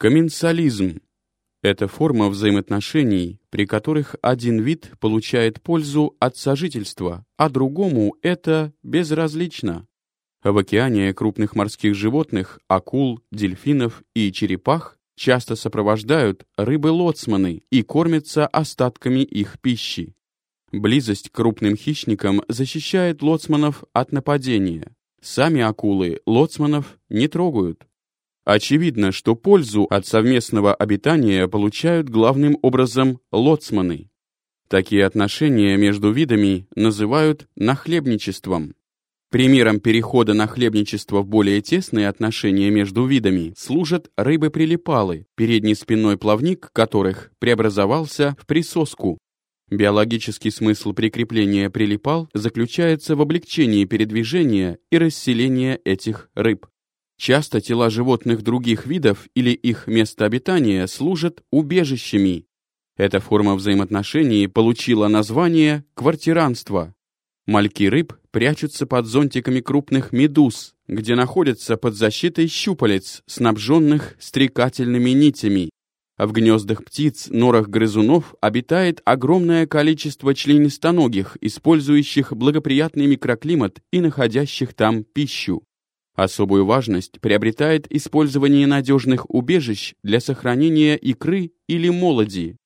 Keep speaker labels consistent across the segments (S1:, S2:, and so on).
S1: Комменсализм – это форма взаимоотношений, при которых один вид получает пользу от сожительства, а другому это безразлично. В океане крупных морских животных, акул, дельфинов и черепах часто сопровождают рыбы-лоцманы и кормятся остатками их пищи. Близость к крупным хищникам защищает лоцманов от нападения. Сами акулы лоцманов не трогают. Очевидно, что пользу от совместного обитания получают главным образом лоцманы. Такие отношения между видами называют нахлебничеством. Примером перехода нахлебничества в более тесные отношения между видами служат рыбы-прилипалы, передний спинной плавник которых преобразовался в присоску. Биологический смысл прикрепления прилипал заключается в облегчении передвижения и расселения этих рыб. Часто тела животных других видов или их место обитания служат убежищами. Эта форма взаимоотношений получила название квартиранство. Мальки рыб прячутся под зонтиками крупных медуз, где находятся под защитой щупалец, снабженных стрекательными нитями. В гнездах птиц, норах грызунов обитает огромное количество членистоногих, использующих благоприятный микроклимат и находящих там пищу. Особую важность приобретает использование надежных убежищ для сохранения икры или молоди.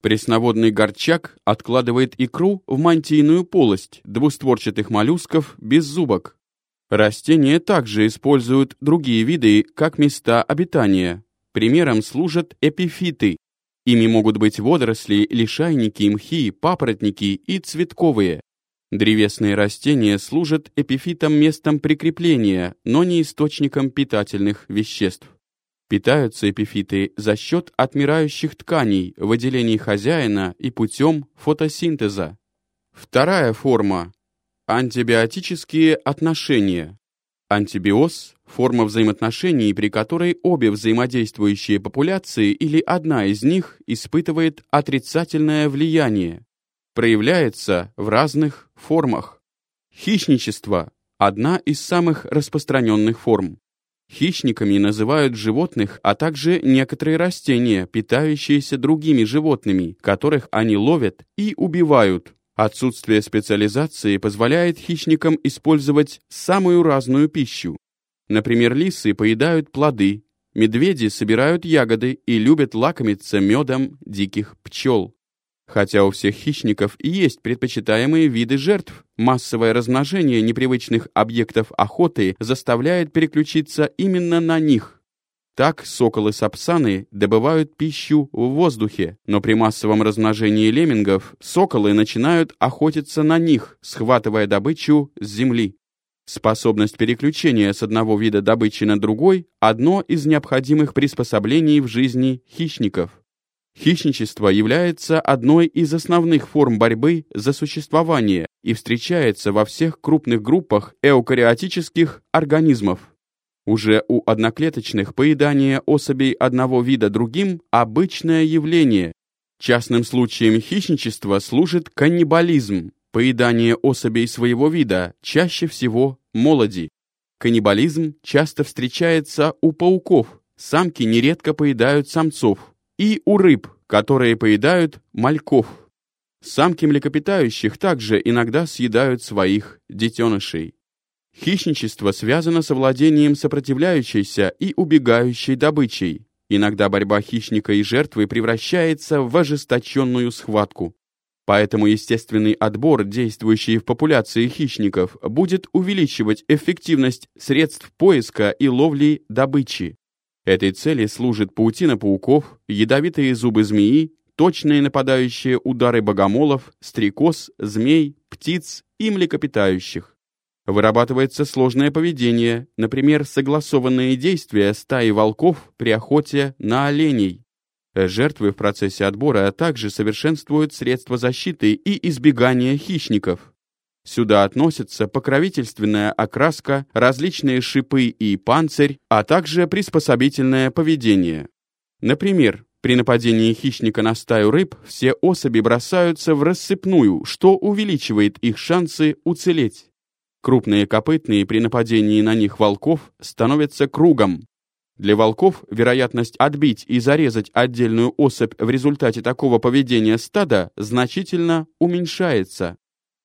S1: Пресноводный горчак откладывает икру в мантийную полость двустворчатых моллюсков без зубок. Растения также используют другие виды как места обитания. Примером служат эпифиты. Ими могут быть водоросли, лишайники, мхи, папоротники и цветковые. Древесные растения служат эпифитом местом прикрепления, но не источником питательных веществ. Питаются эпифиты за счет отмирающих тканей, выделений хозяина и путем фотосинтеза. Вторая форма – антибиотические отношения. Антибиоз – форма взаимоотношений, при которой обе взаимодействующие популяции или одна из них испытывает отрицательное влияние проявляется в разных формах. Хищничество – одна из самых распространенных форм. Хищниками называют животных, а также некоторые растения, питающиеся другими животными, которых они ловят и убивают. Отсутствие специализации позволяет хищникам использовать самую разную пищу. Например, лисы поедают плоды, медведи собирают ягоды и любят лакомиться медом диких пчел. Хотя у всех хищников и есть предпочитаемые виды жертв, массовое размножение непривычных объектов охоты заставляет переключиться именно на них. Так соколы-сапсаны добывают пищу в воздухе, но при массовом размножении леммингов соколы начинают охотиться на них, схватывая добычу с земли. Способность переключения с одного вида добычи на другой – одно из необходимых приспособлений в жизни хищников. Хищничество является одной из основных форм борьбы за существование и встречается во всех крупных группах эукариотических организмов. Уже у одноклеточных поедание особей одного вида другим – обычное явление. Частным случаем хищничества служит каннибализм, поедание особей своего вида, чаще всего молоди. Каннибализм часто встречается у пауков, самки нередко поедают самцов, и у рыб, которые поедают мальков. Самки млекопитающих также иногда съедают своих детенышей. Хищничество связано с владением сопротивляющейся и убегающей добычей. Иногда борьба хищника и жертвы превращается в ожесточенную схватку. Поэтому естественный отбор, действующий в популяции хищников, будет увеличивать эффективность средств поиска и ловли добычи. Этой цели служит паутина пауков, ядовитые зубы змеи, точные нападающие удары богомолов, стрекоз, змей, птиц и млекопитающих. Вырабатывается сложное поведение, например, согласованные действия стаи волков при охоте на оленей. Жертвы в процессе отбора также совершенствуют средства защиты и избегания хищников. Сюда относятся покровительственная окраска, различные шипы и панцирь, а также приспособительное поведение. Например, при нападении хищника на стаю рыб все особи бросаются в рассыпную, что увеличивает их шансы уцелеть. Крупные копытные при нападении на них волков становятся кругом. Для волков вероятность отбить и зарезать отдельную особь в результате такого поведения стада значительно уменьшается.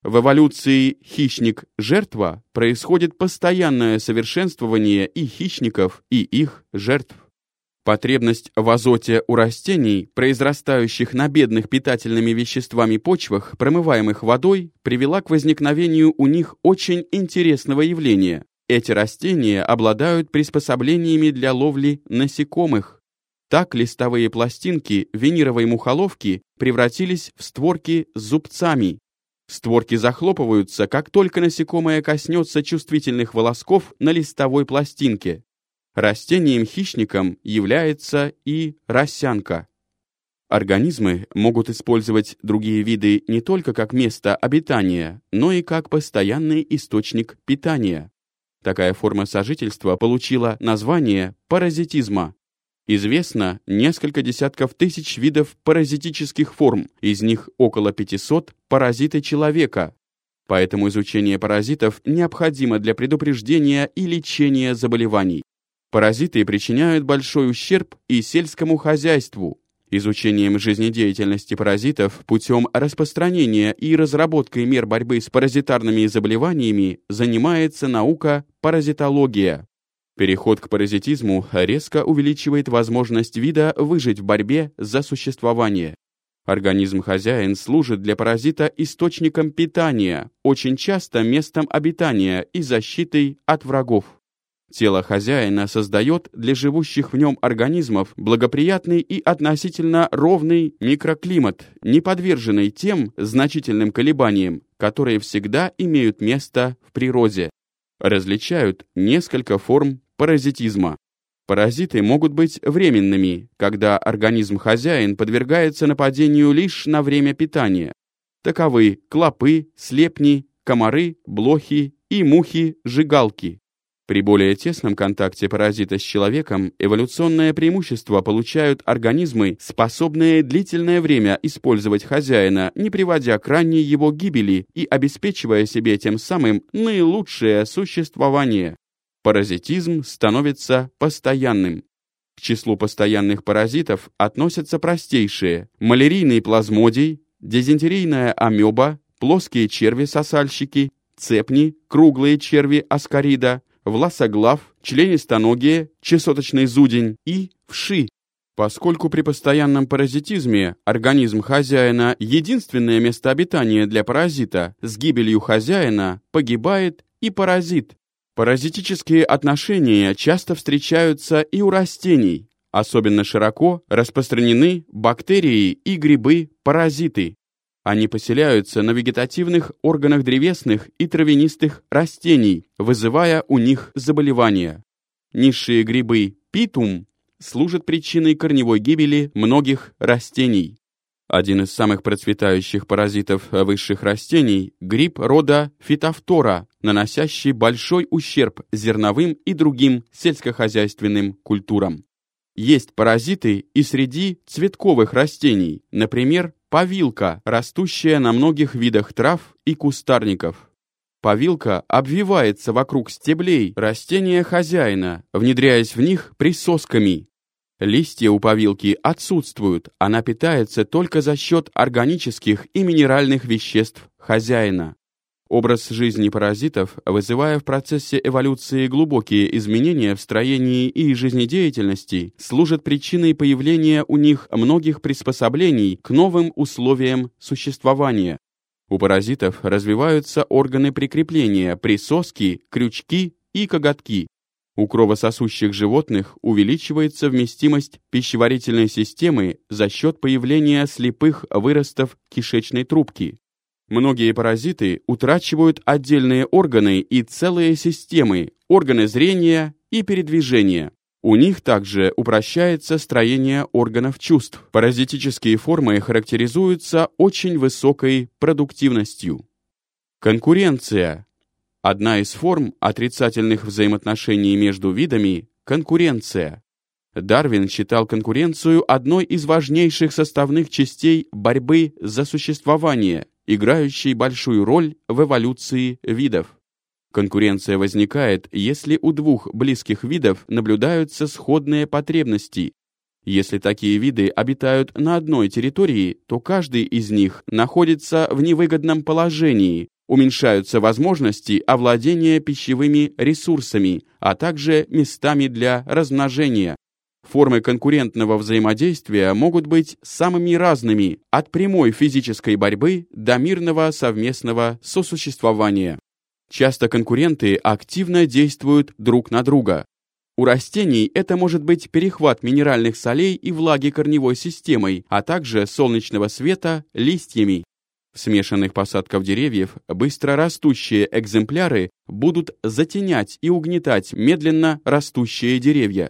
S1: В эволюции хищник-жертва происходит постоянное совершенствование и хищников, и их жертв. Потребность в азоте у растений, произрастающих на бедных питательными веществами почвах, промываемых водой, привела к возникновению у них очень интересного явления. Эти растения обладают приспособлениями для ловли насекомых. Так листовые пластинки винировой мухоловки превратились в створки с зубцами. Створки захлопываются, как только насекомое коснется чувствительных волосков на листовой пластинке. Растением-хищником является и росянка. Организмы могут использовать другие виды не только как место обитания, но и как постоянный источник питания. Такая форма сожительства получила название паразитизма. Известно несколько десятков тысяч видов паразитических форм, из них около 500 паразиты человека. Поэтому изучение паразитов необходимо для предупреждения и лечения заболеваний. Паразиты причиняют большой ущерб и сельскому хозяйству. Изучением жизнедеятельности паразитов путем распространения и разработкой мер борьбы с паразитарными заболеваниями занимается наука паразитология. Переход к паразитизму резко увеличивает возможность вида выжить в борьбе за существование. Организм-хозяин служит для паразита источником питания, очень часто местом обитания и защитой от врагов. Тело хозяина создает для живущих в нем организмов благоприятный и относительно ровный микроклимат, не подверженный тем значительным колебаниям, которые всегда имеют место в природе. Различают несколько форм паразитизма. Паразиты могут быть временными, когда организм-хозяин подвергается нападению лишь на время питания. Таковы клопы, слепни, комары, блохи и мухи-жигалки. При более тесном контакте паразита с человеком эволюционное преимущество получают организмы, способные длительное время использовать хозяина, не приводя к ранней его гибели и обеспечивая себе тем самым наилучшее существование. Паразитизм становится постоянным. К числу постоянных паразитов относятся простейшие – малярийный плазмодий, дизентерийная амеба, плоские черви-сосальщики, цепни, круглые черви аскарида, власоглав, членистоногие, чесоточный зудень и вши. Поскольку при постоянном паразитизме организм хозяина – единственное место обитания для паразита, с гибелью хозяина погибает и паразит. Паразитические отношения часто встречаются и у растений. Особенно широко распространены бактерии и грибы-паразиты. Они поселяются на вегетативных органах древесных и травянистых растений, вызывая у них заболевания. Низшие грибы питум служат причиной корневой гибели многих растений. Один из самых процветающих паразитов высших растений – гриб рода фитофтора, наносящий большой ущерб зерновым и другим сельскохозяйственным культурам. Есть паразиты и среди цветковых растений, например, Павилка, растущая на многих видах трав и кустарников. Павилка обвивается вокруг стеблей растения хозяина, внедряясь в них присосками. Листья у павилки отсутствуют, она питается только за счет органических и минеральных веществ хозяина. Образ жизни паразитов, вызывая в процессе эволюции глубокие изменения в строении и жизнедеятельности, служит причиной появления у них многих приспособлений к новым условиям существования. У паразитов развиваются органы прикрепления, присоски, крючки и коготки. У кровососущих животных увеличивается вместимость пищеварительной системы за счет появления слепых выростов кишечной трубки. Многие паразиты утрачивают отдельные органы и целые системы, органы зрения и передвижения. У них также упрощается строение органов чувств. Паразитические формы характеризуются очень высокой продуктивностью. Конкуренция. Одна из форм отрицательных взаимоотношений между видами – конкуренция. Дарвин считал конкуренцию одной из важнейших составных частей борьбы за существование – играющий большую роль в эволюции видов. Конкуренция возникает, если у двух близких видов наблюдаются сходные потребности. Если такие виды обитают на одной территории, то каждый из них находится в невыгодном положении, уменьшаются возможности овладения пищевыми ресурсами, а также местами для размножения. Формы конкурентного взаимодействия могут быть самыми разными, от прямой физической борьбы до мирного совместного сосуществования. Часто конкуренты активно действуют друг на друга. У растений это может быть перехват минеральных солей и влаги корневой системой, а также солнечного света листьями. Смешанных посадках деревьев быстро растущие экземпляры будут затенять и угнетать медленно растущие деревья.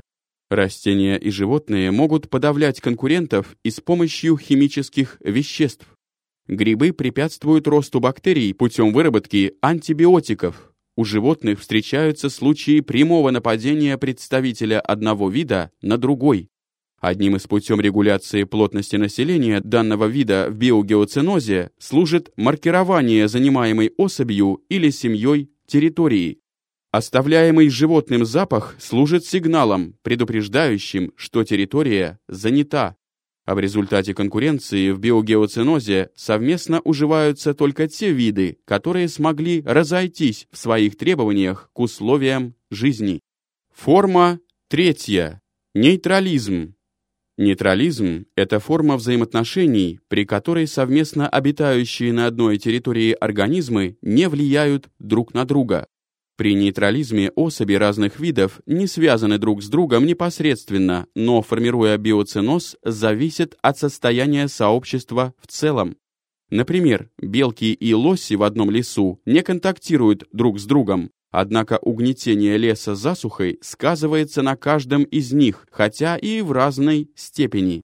S1: Растения и животные могут подавлять конкурентов и с помощью химических веществ. Грибы препятствуют росту бактерий путем выработки антибиотиков. У животных встречаются случаи прямого нападения представителя одного вида на другой. Одним из путем регуляции плотности населения данного вида в биогеоценозе служит маркирование занимаемой особью или семьей территории. Оставляемый животным запах служит сигналом, предупреждающим, что территория занята. А в результате конкуренции в биогеоценозе совместно уживаются только те виды, которые смогли разойтись в своих требованиях к условиям жизни. Форма третья. Нейтрализм. Нейтрализм – это форма взаимоотношений, при которой совместно обитающие на одной территории организмы не влияют друг на друга. При нейтрализме особи разных видов не связаны друг с другом непосредственно, но, формируя биоценоз, зависят от состояния сообщества в целом. Например, белки и лоси в одном лесу не контактируют друг с другом, однако угнетение леса засухой сказывается на каждом из них, хотя и в разной степени.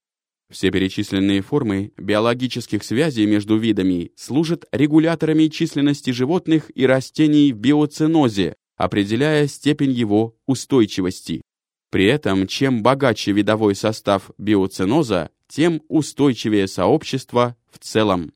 S1: Все перечисленные формы биологических связей между видами служат регуляторами численности животных и растений в биоценозе, определяя степень его устойчивости. При этом, чем богаче видовой состав биоценоза, тем устойчивее сообщество в целом.